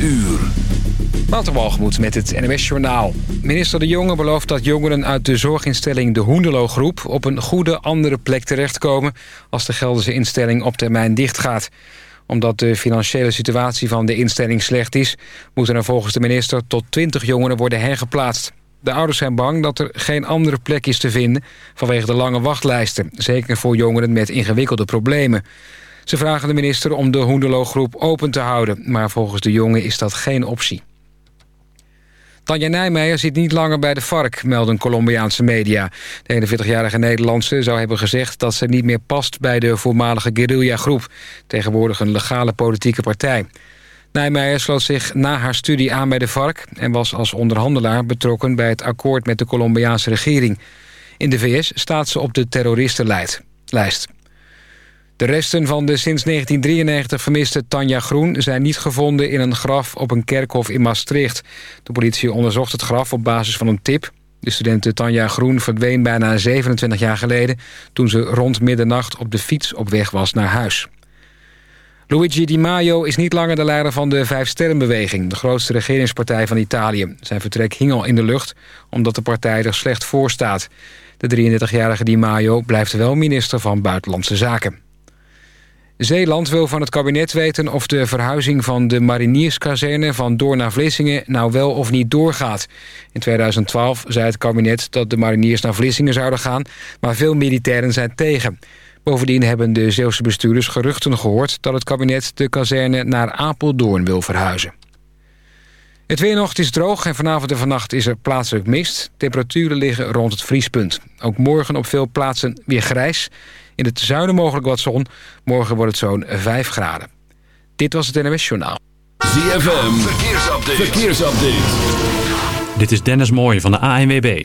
uur. Walgemoed met het NWS Journaal. Minister De Jonge belooft dat jongeren uit de zorginstelling De Hoenderloo-groep... op een goede andere plek terechtkomen... als de Gelderse instelling op termijn dichtgaat. Omdat de financiële situatie van de instelling slecht is... moeten er volgens de minister tot 20 jongeren worden hergeplaatst. De ouders zijn bang dat er geen andere plek is te vinden... vanwege de lange wachtlijsten. Zeker voor jongeren met ingewikkelde problemen. Ze vragen de minister om de Hoenderloo-groep open te houden... maar volgens de jongen is dat geen optie. Tanja Nijmeijer zit niet langer bij de FARC, melden Colombiaanse media. De 41-jarige Nederlandse zou hebben gezegd dat ze niet meer past... bij de voormalige guerrilla-groep, tegenwoordig een legale politieke partij. Nijmeijer sloot zich na haar studie aan bij de FARC... en was als onderhandelaar betrokken bij het akkoord met de Colombiaanse regering. In de VS staat ze op de terroristenlijst. De resten van de sinds 1993 vermiste Tanja Groen... zijn niet gevonden in een graf op een kerkhof in Maastricht. De politie onderzocht het graf op basis van een tip. De studente Tanja Groen verdween bijna 27 jaar geleden... toen ze rond middernacht op de fiets op weg was naar huis. Luigi Di Maio is niet langer de leider van de Vijf Sterrenbeweging... de grootste regeringspartij van Italië. Zijn vertrek hing al in de lucht, omdat de partij er slecht voor staat. De 33-jarige Di Maio blijft wel minister van Buitenlandse Zaken. Zeeland wil van het kabinet weten of de verhuizing van de marinierskazerne van Door naar Vlissingen nou wel of niet doorgaat. In 2012 zei het kabinet dat de mariniers naar Vlissingen zouden gaan, maar veel militairen zijn tegen. Bovendien hebben de Zeeuwse bestuurders geruchten gehoord dat het kabinet de kazerne naar Apeldoorn wil verhuizen. Het weer nog, is droog en vanavond en vannacht is er plaatselijk mist. Temperaturen liggen rond het vriespunt. Ook morgen op veel plaatsen weer grijs. In het zuiden mogelijk wat zon. Morgen wordt het zo'n 5 graden. Dit was het NWS Journaal. ZFM, verkeersupdate. verkeersupdate. Dit is Dennis Mooij van de ANWB.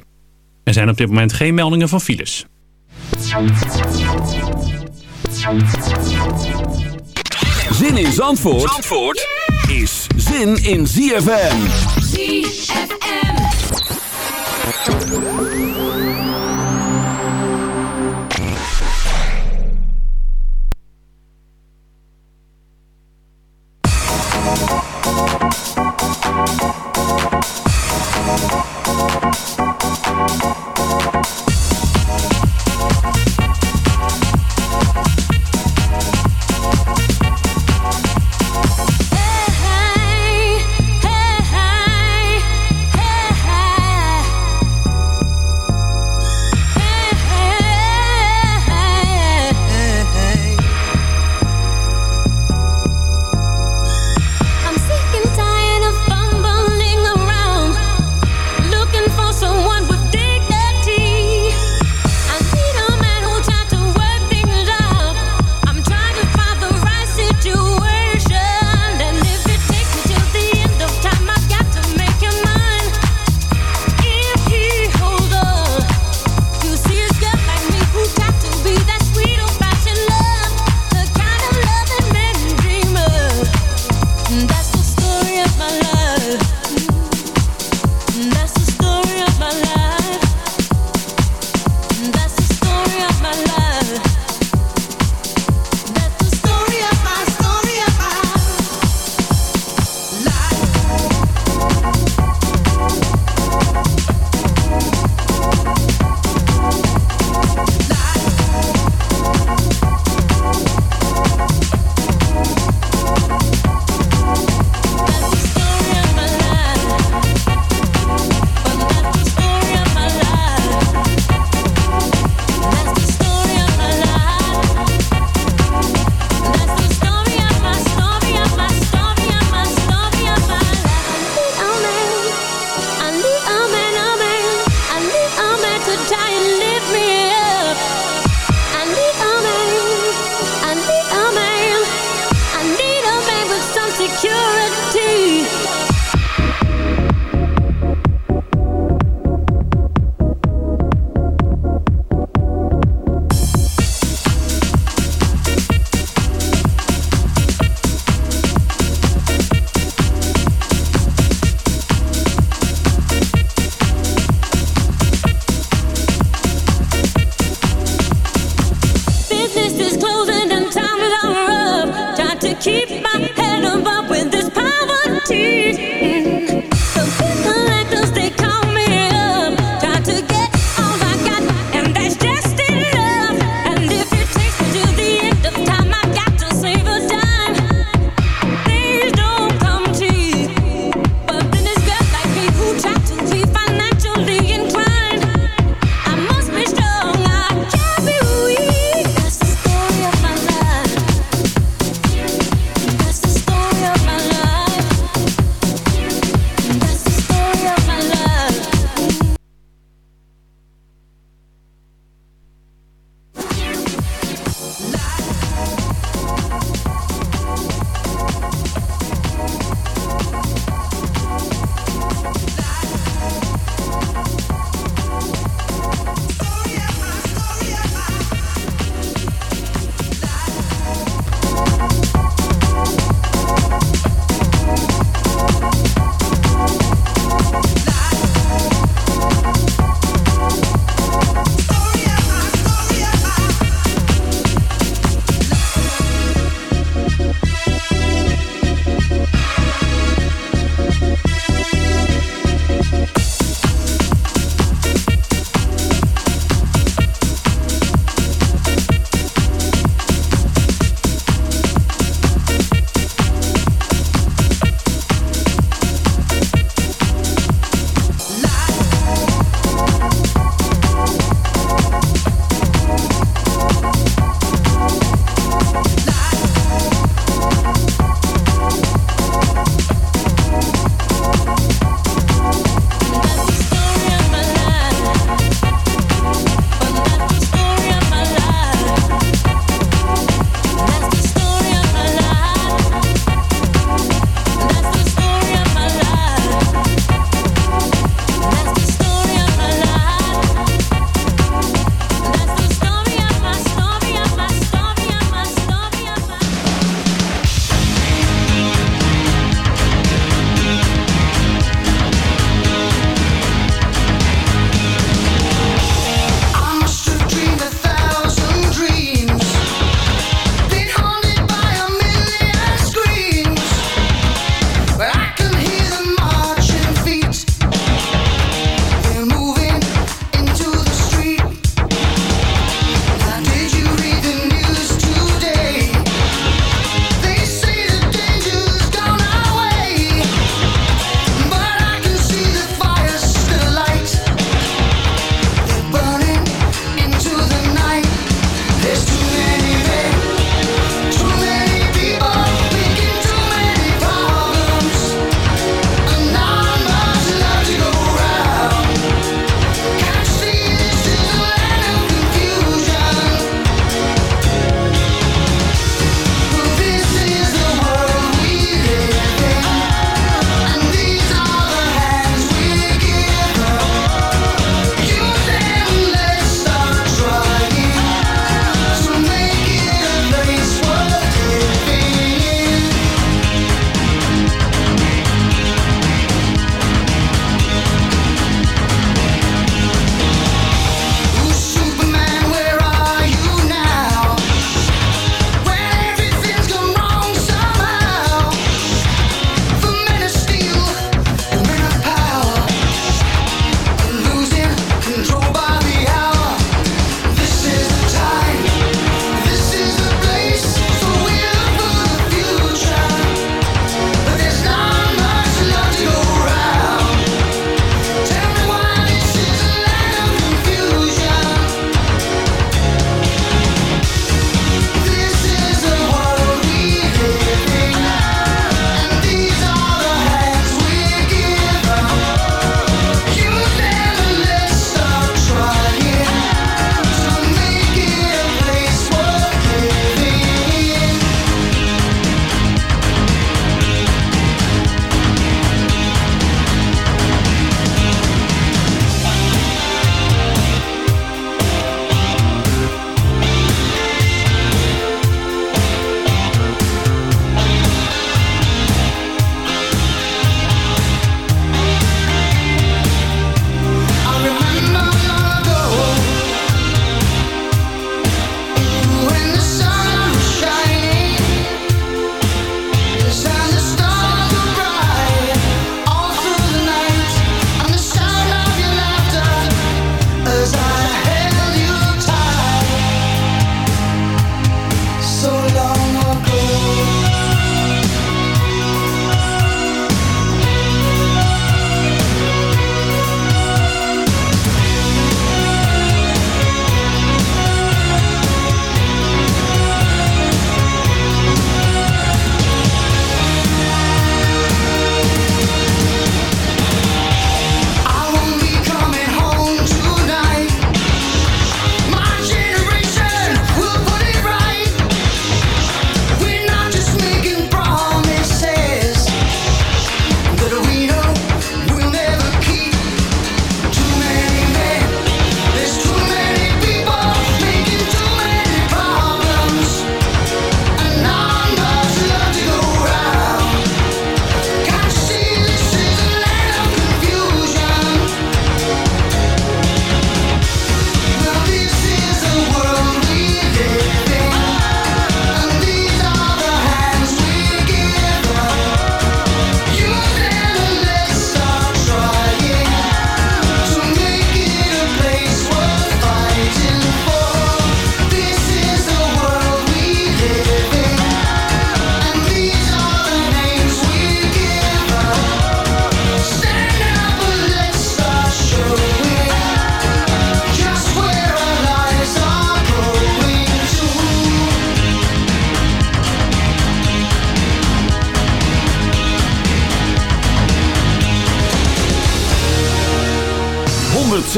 Er zijn op dit moment geen meldingen van files. Zin in Zandvoort, Zandvoort is zin in ZFM. ZFM.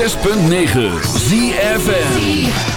106.9 ZFN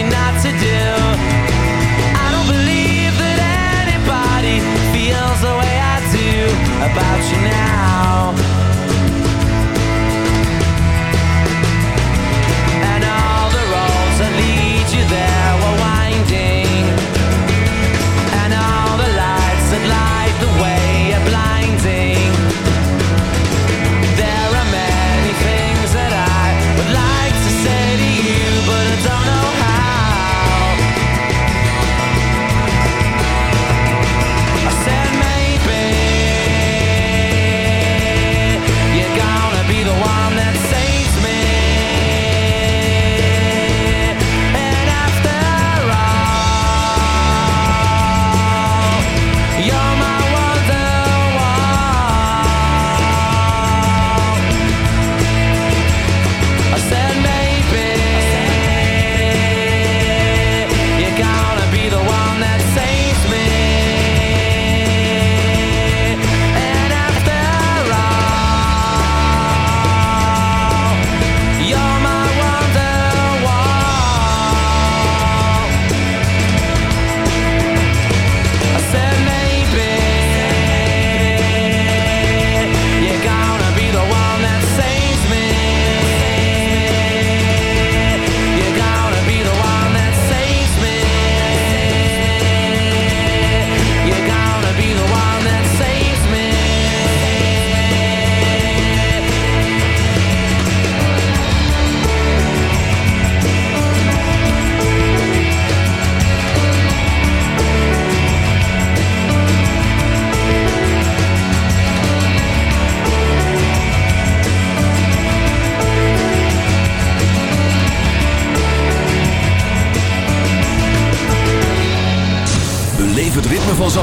you not to do.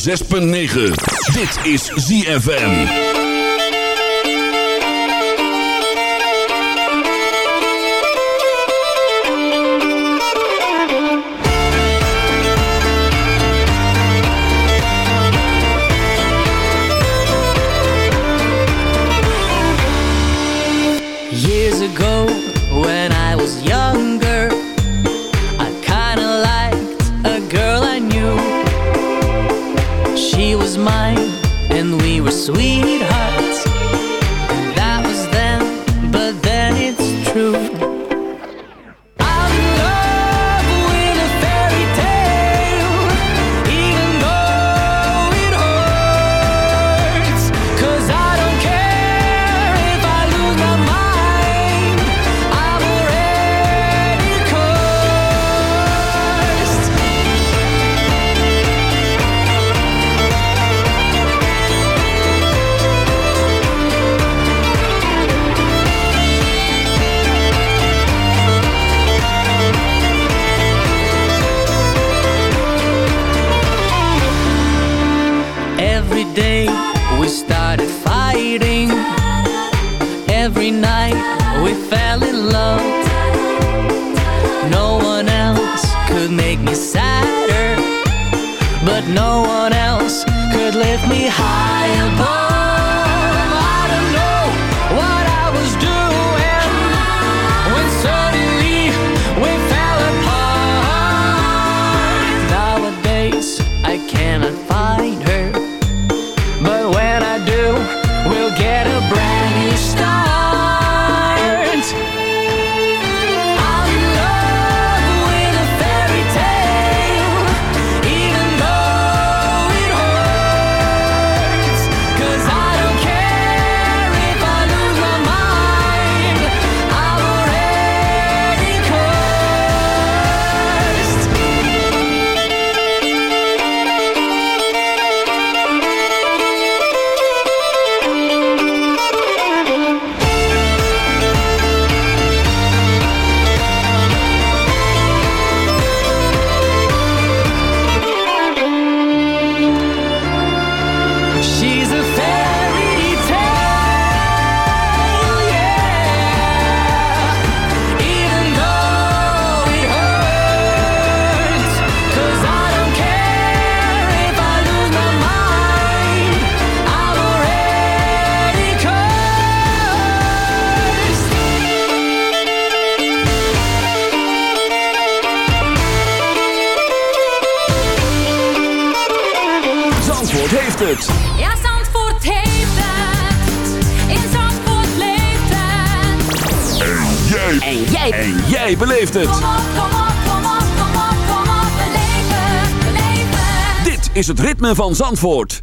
106.9. Dit is ZFM. Van Zandvoort.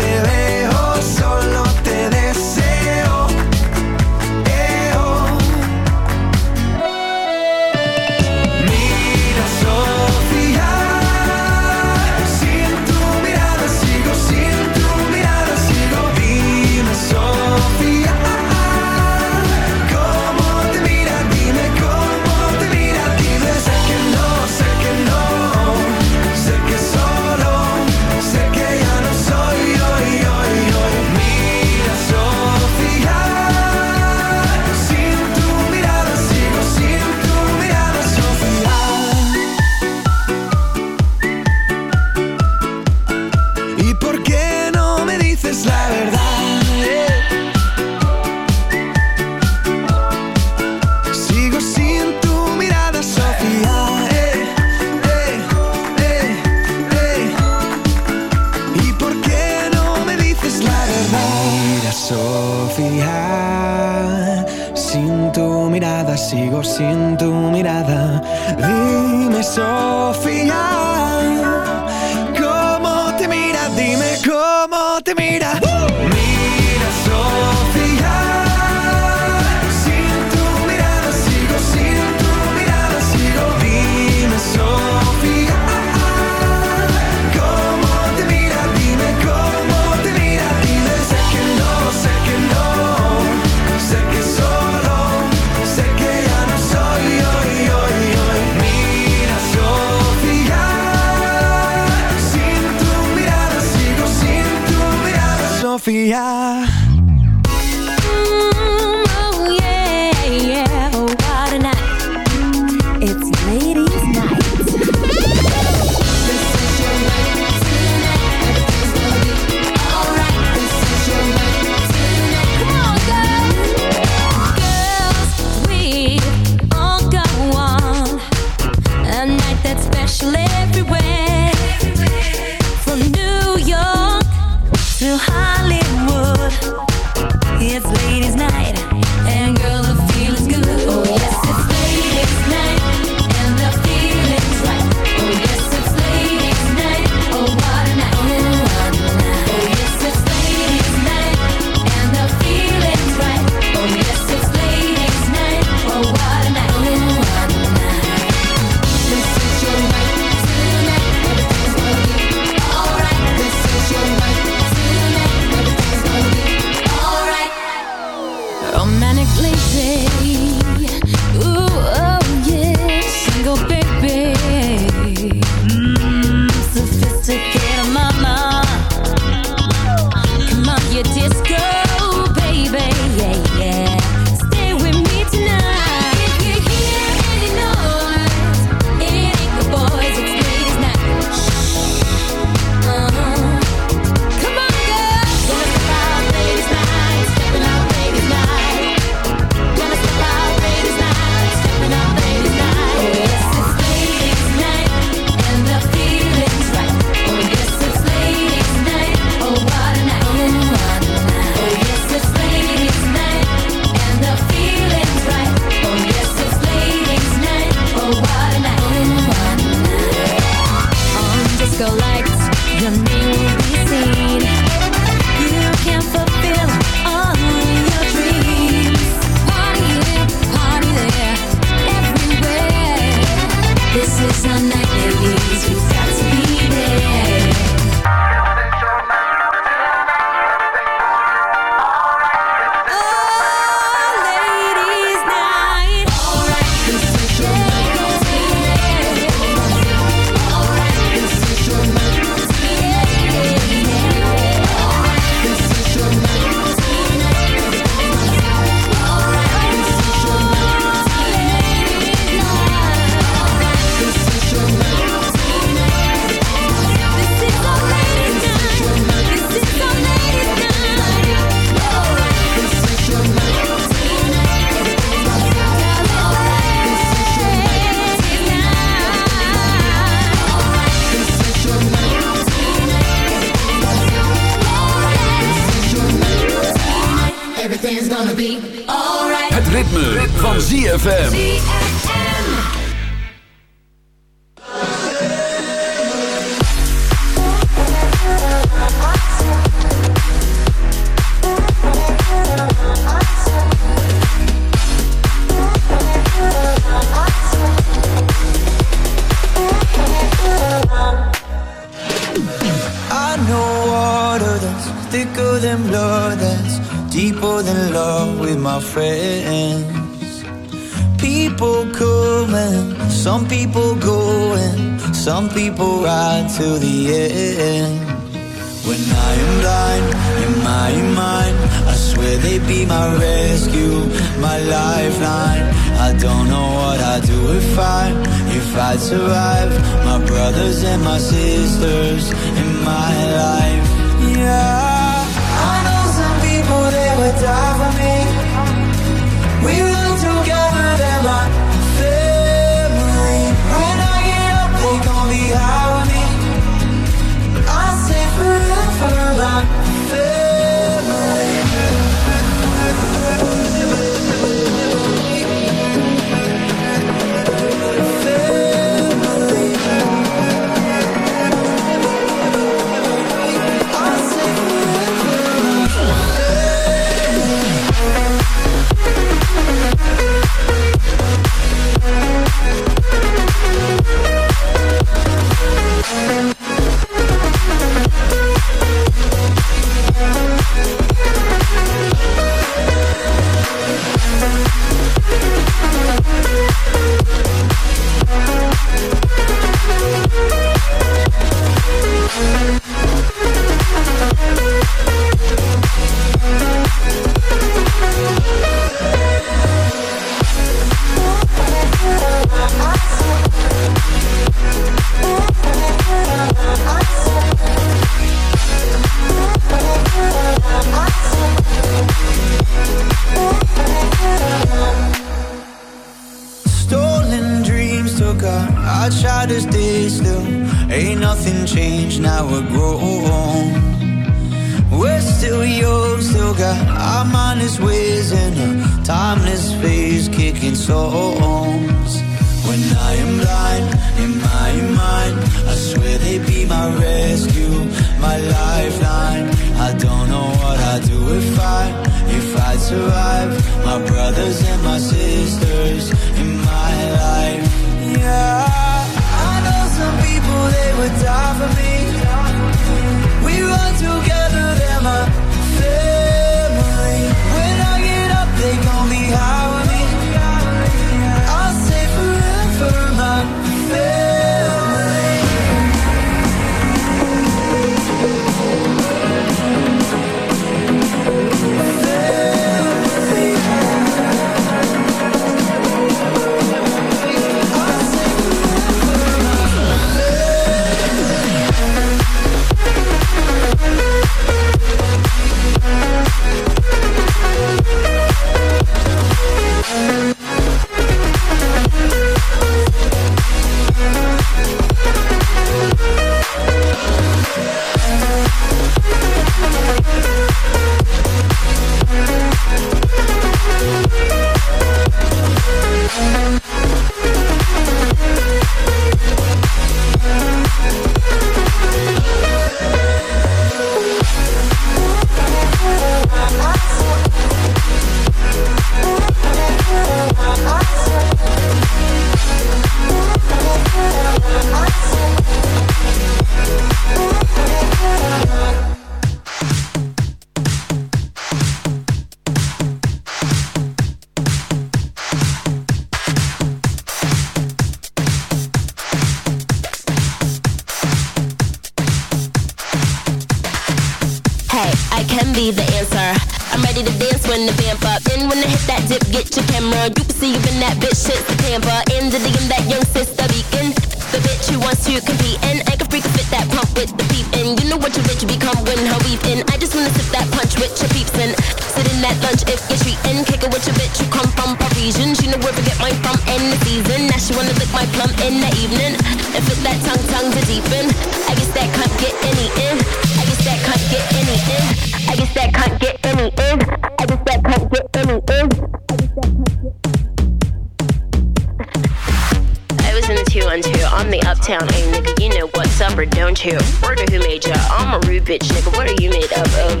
Word of who made ya? I'm a rude bitch nigga. What are you made up of?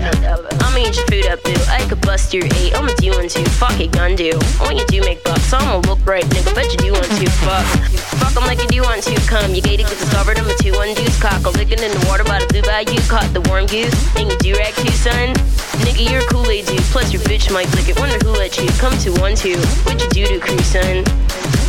I'ma eat your food up, boo. I could bust your eight. I'ma do one two. Fuck it, gun do. When you do make bucks, I'ma look right, nigga. Bet you do want to. Fuck. Fuck 'em like you do want to. Come, you gated, get discovered. I'm a two one deuce cock. A licking in the water by the blue bayou. Caught the warm goose. And you do rag too, son. Nigga, you're a Kool-Aid dude. Plus your bitch might lick it. Wonder who let you come to one two. What you do to crew, son?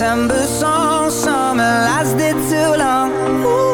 December song Summer lasted too long Ooh.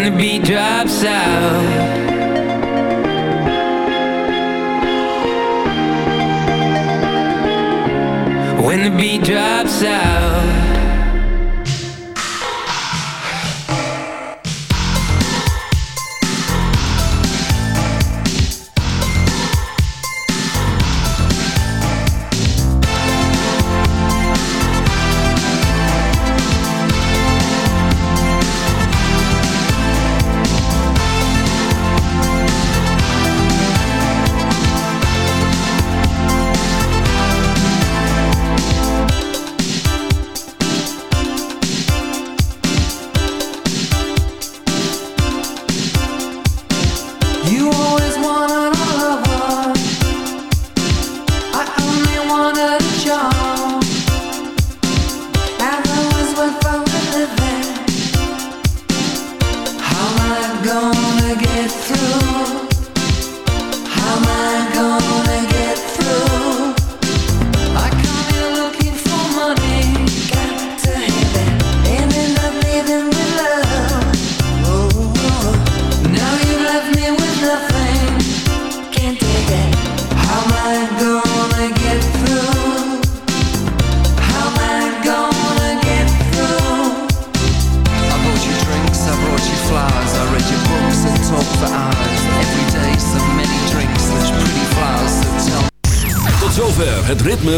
When the beat drops out. When the beat drops out.